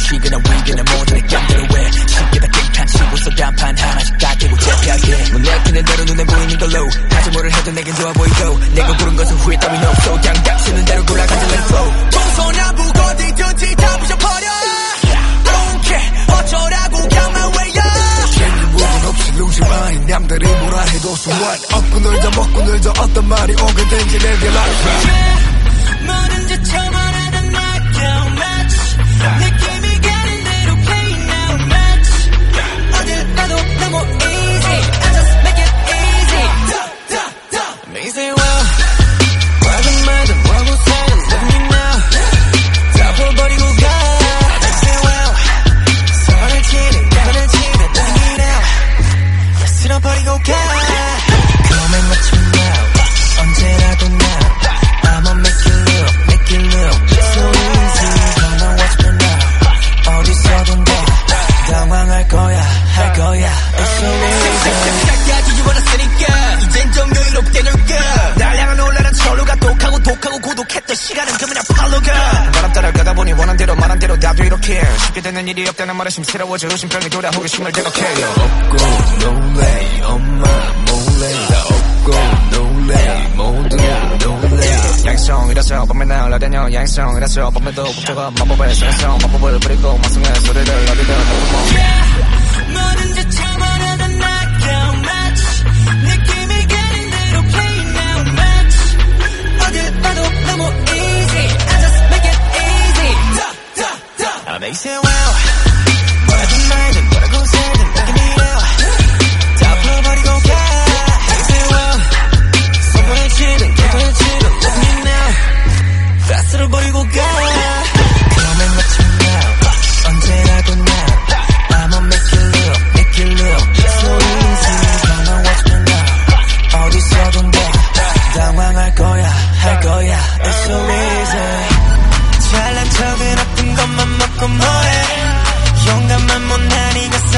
쉬거나 위거나 모든 깜대로 왜 쉽게 다 깽판 치고서 단판 하나씩 다 깨고 재피하게. 문 내키는 대로 눈에 보이는 걸로. 하지 뭐를 해도 내겐 좋아 보이고. 내가 고른 것은 후회 따윈 없어. 그냥 닥치는 대로 let it flow 동서남북 어디든지 다 부셔버려. Don't care. 어쩌라고 생각은 없이 lose your mind 남들이 뭐라 해도 so what. 얻고 놀자 먹고 놀자. 어떤 말이 오게든지 내게 like 거야 할 거야 It's so easy 고독했던 시간은 그냥 팔로가 바람 따라 가다 보니 원한 대로 말한 대로 나도 이렇게 쉽게 되는 일이 없다는 말에 심스러워져 의심병이 돌아 호기심을 대박해요. 없고 놀래 엄마 몰래. 다 없고 놀래 모두 놀래 양성이라서 밤에 날아다녀 양성이라서 밤에도 복잡한 마법의 생성 마법을 부리고 마성의 소리를 어디다 넣고 That's the reason 잘난 척은 아픈 것만 먹고 뭐해. 용감한 못난이가